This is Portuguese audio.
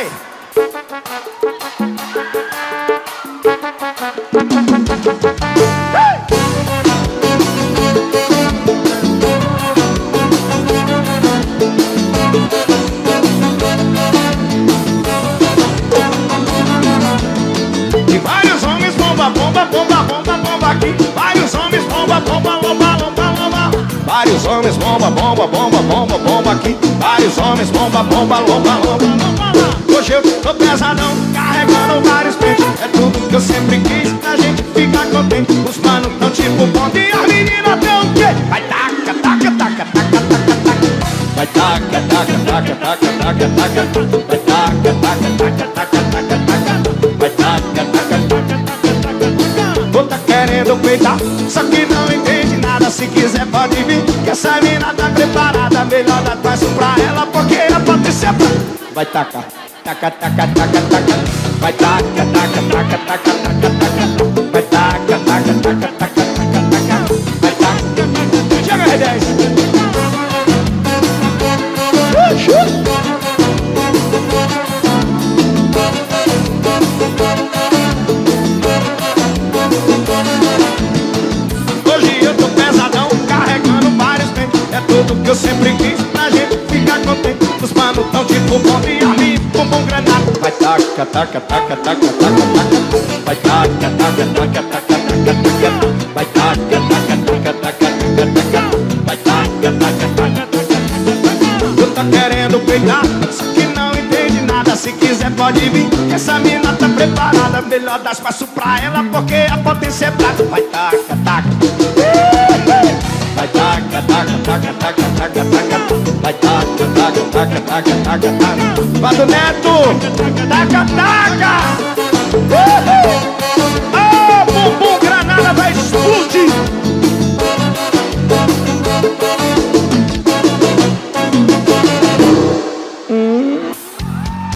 E vários homens bomba, bomba, bomba, bomba, bomba aqui. Vários homens bomba, bomba, bomba, bomba, bomba Vários homens bomba, bomba, bomba, bomba, bomba aqui. Vários homens bomba, bomba, bomba, bomba, eu sempre quis, a gente fica contente Os manos tão tipo bonde e as meninas tão quê? Vai taca, taca, taca, taca, taca, taca Vai taca, taca, taca, taca, taca, taca Vai taca, taca, taca, taca, taca, taca Vai taca, taca, taca, taca, taca Vou tá querendo peitar, só que não entende nada Se quiser pode vir, que essa mina tá preparada Melhor dar passo pra ela, porque a é pra... Vai taca, taca, taca, taca, taca Vai taca, taca, taca, tudo que eu sempre quis, pra gente ficar contente Os manos tão tipo bom e ali, bumbum granado Vai taca, taca, taca, taca, taca, taca Vai taca, taca, taca, taca, taca, taca Vai taca, taca, taca, taca, taca, taca Vai taca, taca, taca, taca, Tu tá querendo pegar, que não entende nada Se quiser pode vir, essa mina tá preparada Melhor dar espaço pra ela, porque a potência é brava Vai taca, taca taca, taca, taca, taca, taca Vai do Neto, taca, taca